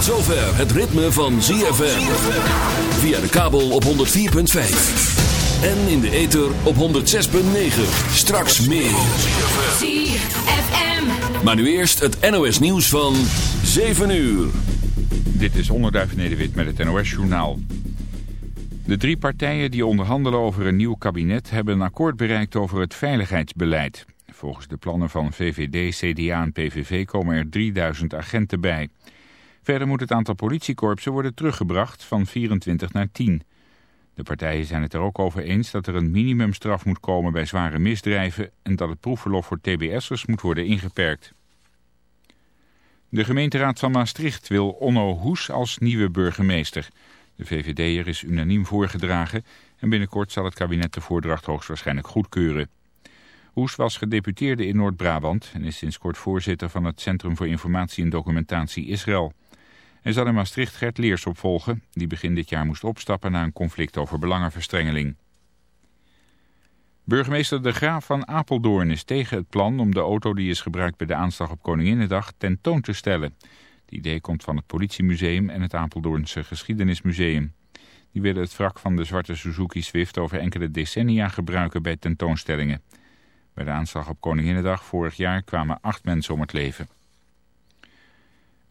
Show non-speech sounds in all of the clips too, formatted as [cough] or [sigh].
het ritme van ZFM. Via de kabel op 104.5. En in de ether op 106.9. Straks meer. ZFM. Maar nu eerst het NOS nieuws van 7 uur. Dit is Onderduif Nederwit met het NOS journaal. De drie partijen die onderhandelen over een nieuw kabinet... hebben een akkoord bereikt over het veiligheidsbeleid. Volgens de plannen van VVD, CDA en PVV komen er 3000 agenten bij... Verder moet het aantal politiekorpsen worden teruggebracht van 24 naar 10. De partijen zijn het er ook over eens dat er een minimumstraf moet komen bij zware misdrijven... en dat het proefverlof voor tbs'ers moet worden ingeperkt. De gemeenteraad van Maastricht wil Onno Hoes als nieuwe burgemeester. De VVD'er is unaniem voorgedragen en binnenkort zal het kabinet de voordracht hoogstwaarschijnlijk goedkeuren. Hoes was gedeputeerde in Noord-Brabant en is sinds kort voorzitter van het Centrum voor Informatie en Documentatie Israël. Hij zal in Maastricht Gert Leers opvolgen, die begin dit jaar moest opstappen na een conflict over belangenverstrengeling. Burgemeester De Graaf van Apeldoorn is tegen het plan om de auto die is gebruikt bij de aanslag op Koninginnedag tentoon te stellen. Het idee komt van het politiemuseum en het Apeldoornse geschiedenismuseum. Die willen het wrak van de zwarte Suzuki Swift over enkele decennia gebruiken bij tentoonstellingen. Bij de aanslag op Koninginnedag vorig jaar kwamen acht mensen om het leven.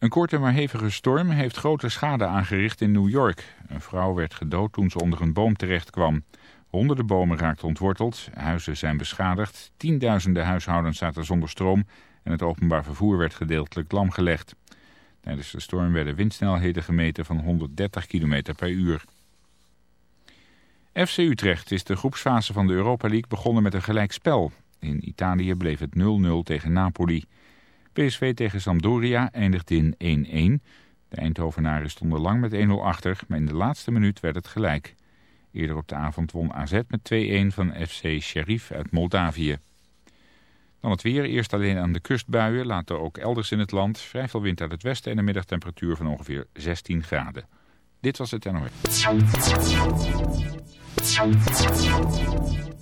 Een korte maar hevige storm heeft grote schade aangericht in New York. Een vrouw werd gedood toen ze onder een boom terecht kwam. Honderden bomen raakten ontworteld, huizen zijn beschadigd, tienduizenden huishoudens zaten zonder stroom en het openbaar vervoer werd gedeeltelijk lamgelegd. Tijdens de storm werden windsnelheden gemeten van 130 km per uur. FC Utrecht is de groepsfase van de Europa League begonnen met een gelijkspel. In Italië bleef het 0-0 tegen Napoli. PSV tegen Sampdoria eindigde in 1-1. De Eindhovenaren stonden lang met 1-0 achter, maar in de laatste minuut werd het gelijk. Eerder op de avond won AZ met 2-1 van FC Sheriff uit Moldavië. Dan het weer, eerst alleen aan de kustbuien, later ook elders in het land. Vrij veel wind uit het westen en een middagtemperatuur van ongeveer 16 graden. Dit was het NOS.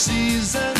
season.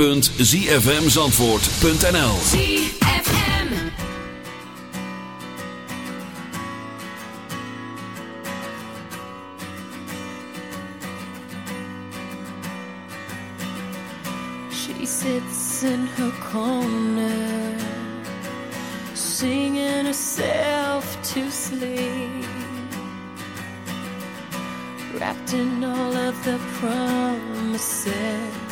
www.zfmzandvoort.nl She sits in her corner Singing herself to sleep. Wrapped in all of the promises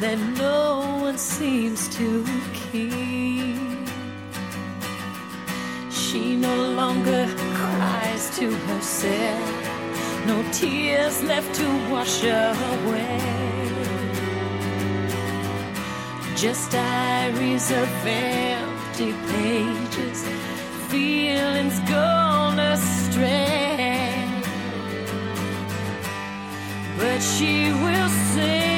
that no one seems to keep. She no longer cries to herself, no tears left to wash away. Just diaries of empty pages, feelings gone astray. But she will sing.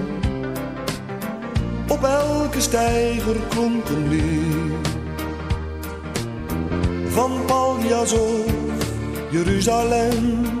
Op elke steiger klonk een lied. Van Paljas Jeruzalem.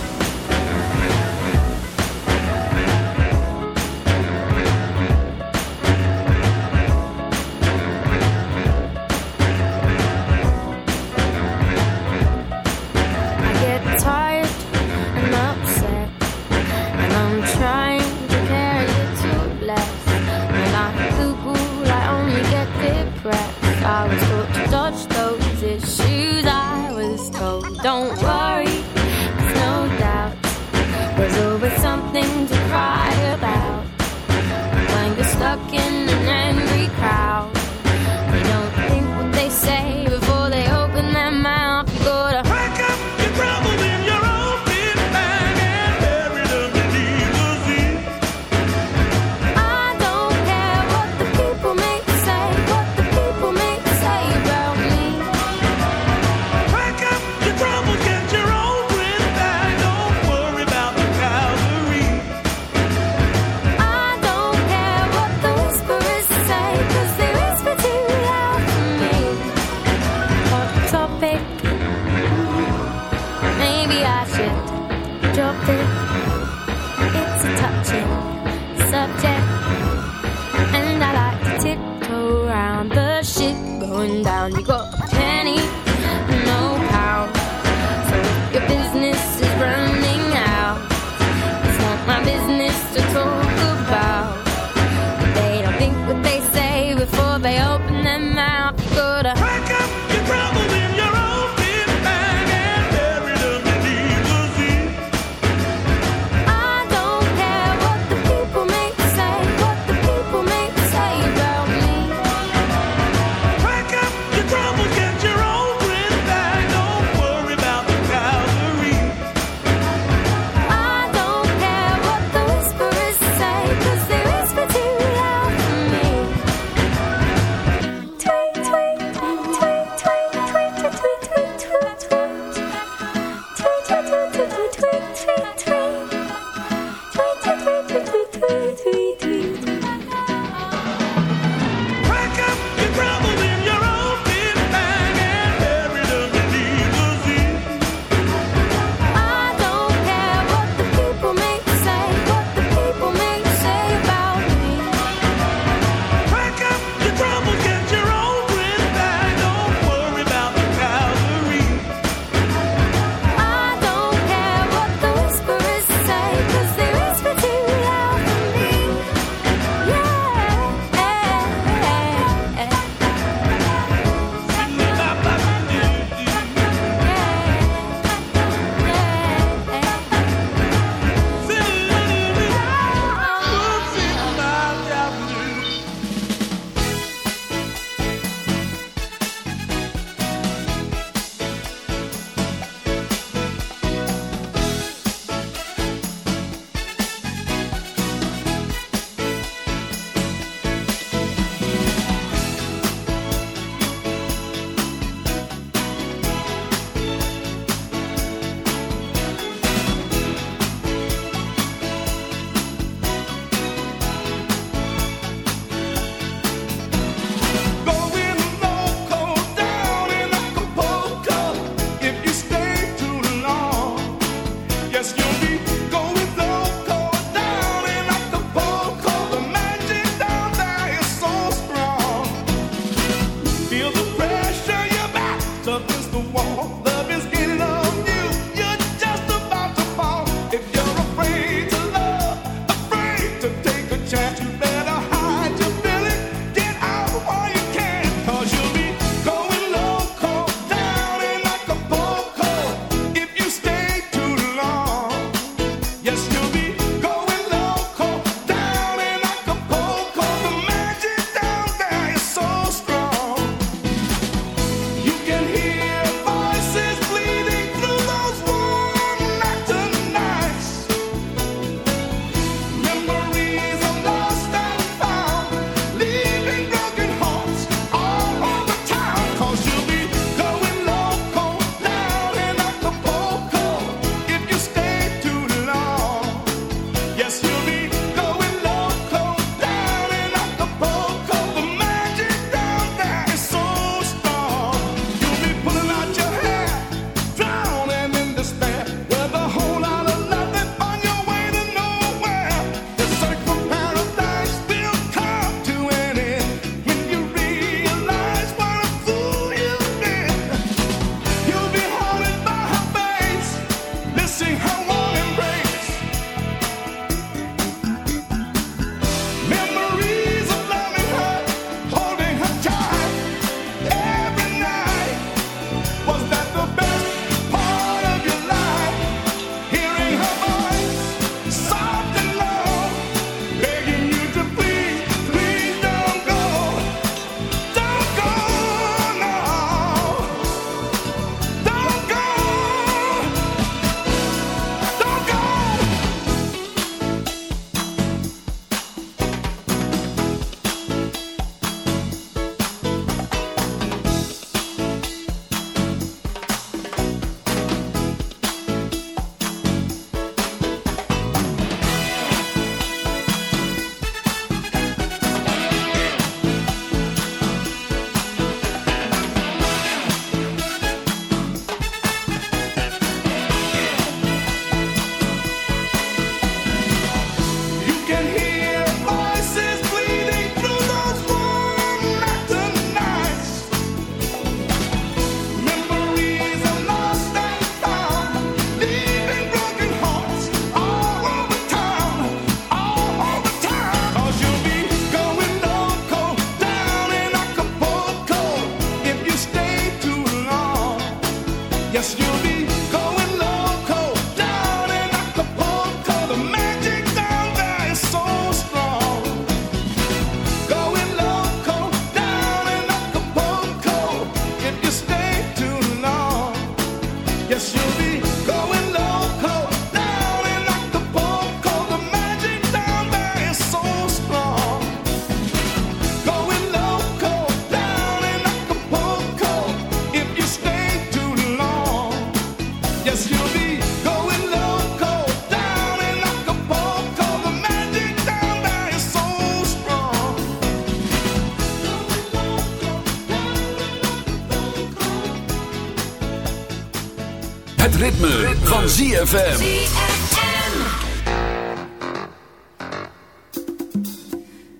ZFM.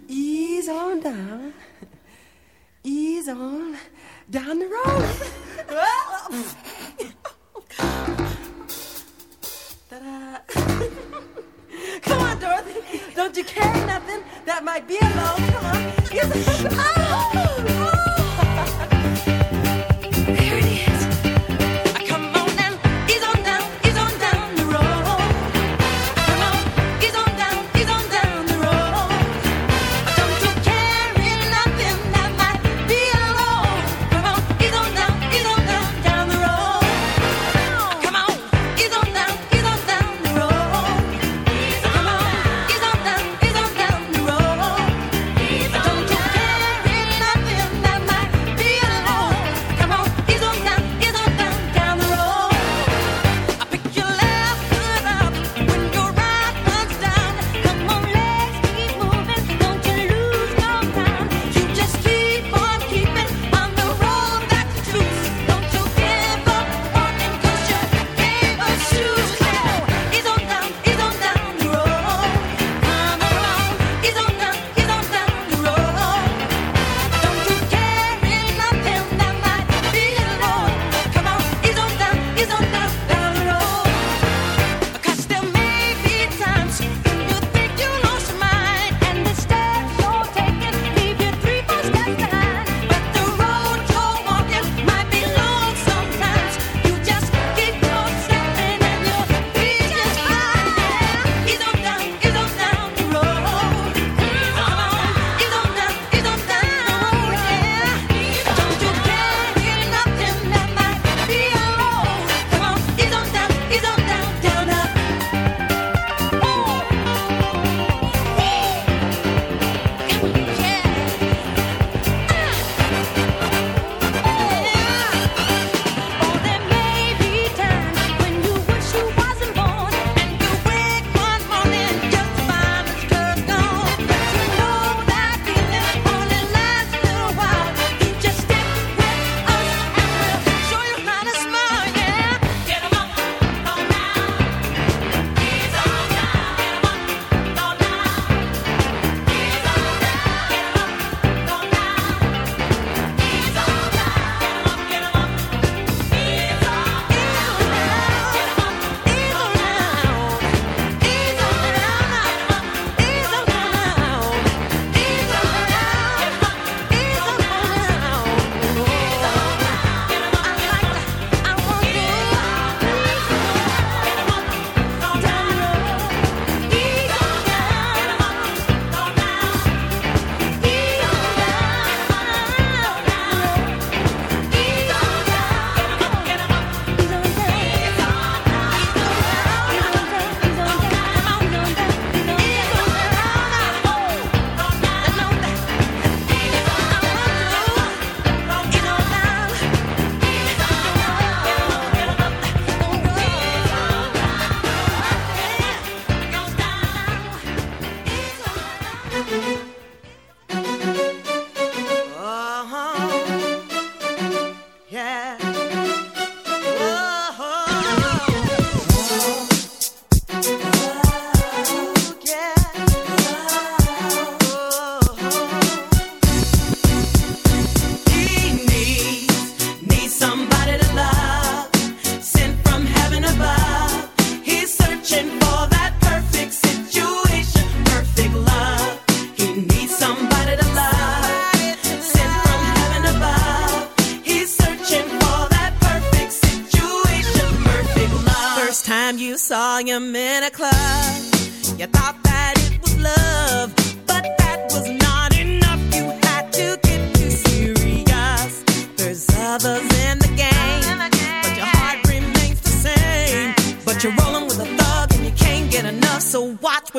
Ease on down. Ease on down the road. [laughs] [laughs] Come on, Dorothy. Don't you carry nothing that might be a long. Come on. [laughs] Ah!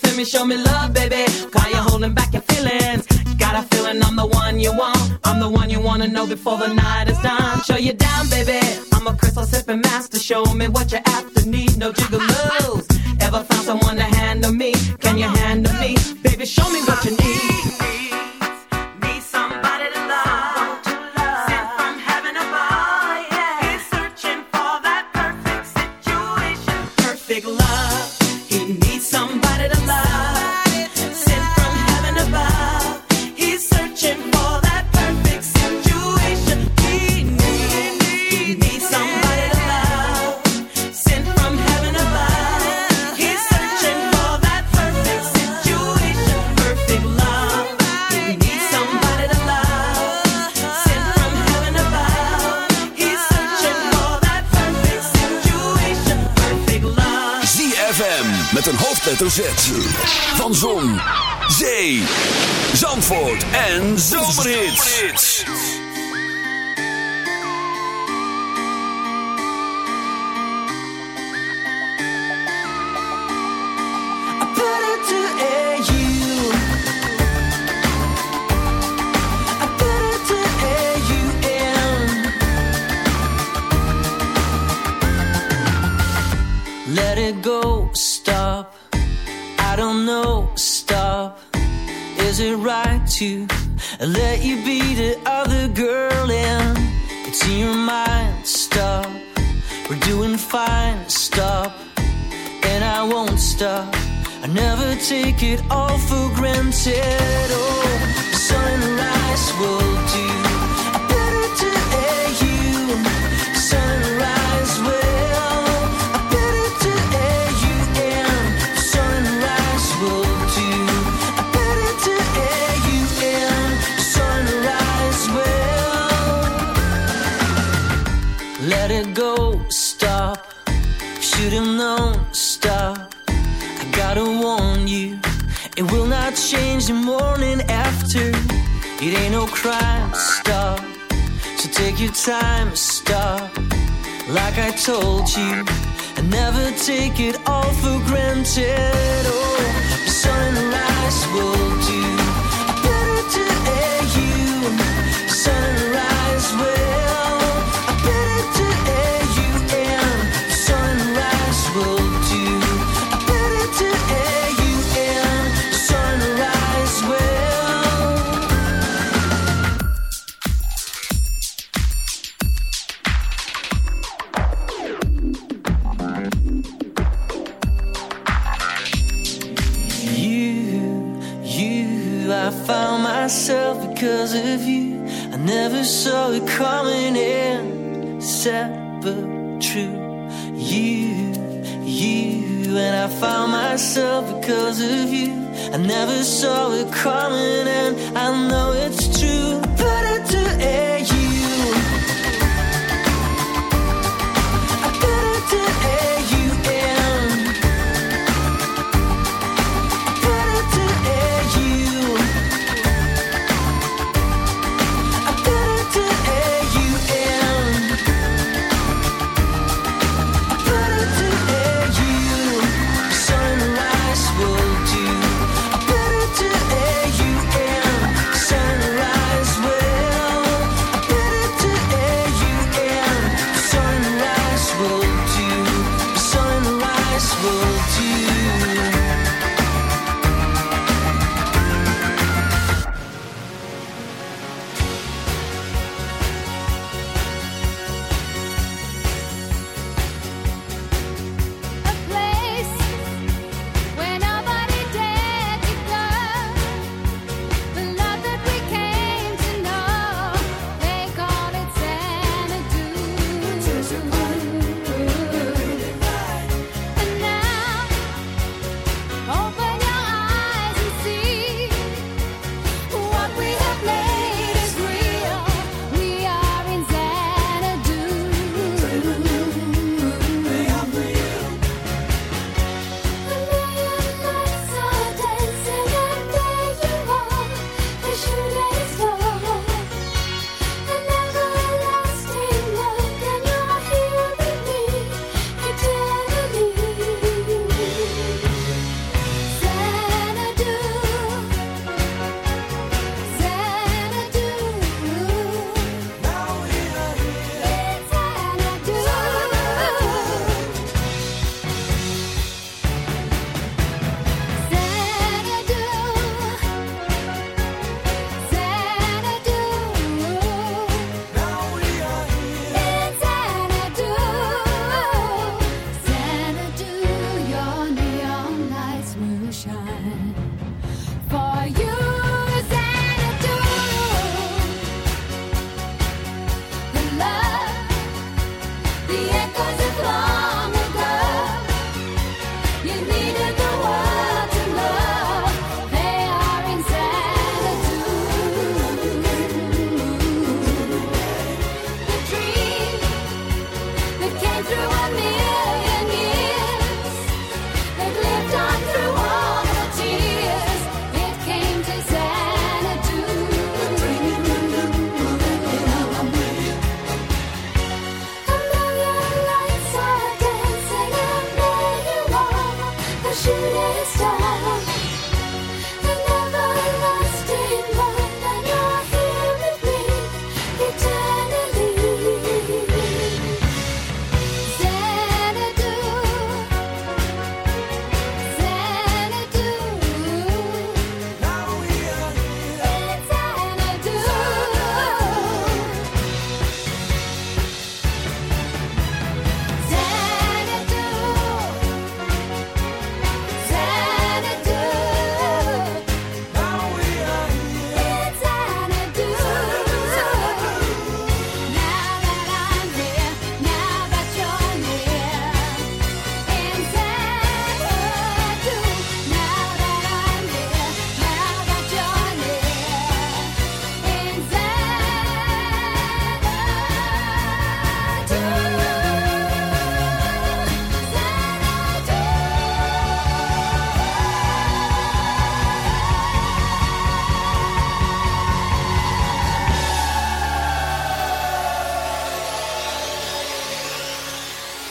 feel me, show me love, baby. Cause you holding back your feelings. Got a feeling I'm the one you want. I'm the one you wanna know before the night is done. Show you down, baby. I'm a crystal sipping master. Show me what you after need. No jiggle. I never take it all for granted. Oh, sunrise will do. crime, stop. So take your time, stop. Like I told you, and never take it all for granted. Oh, the sunrise will do. I never saw it coming, and I know.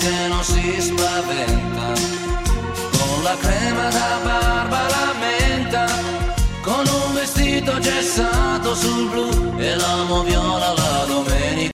Che non si spaventa, con la crema da barba la menta, con un vestito gessato sul blu e l'amo viola la domenica.